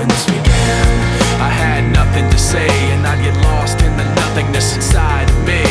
when this began. I had nothing to say, and I'd get lost in the nothingness inside of me.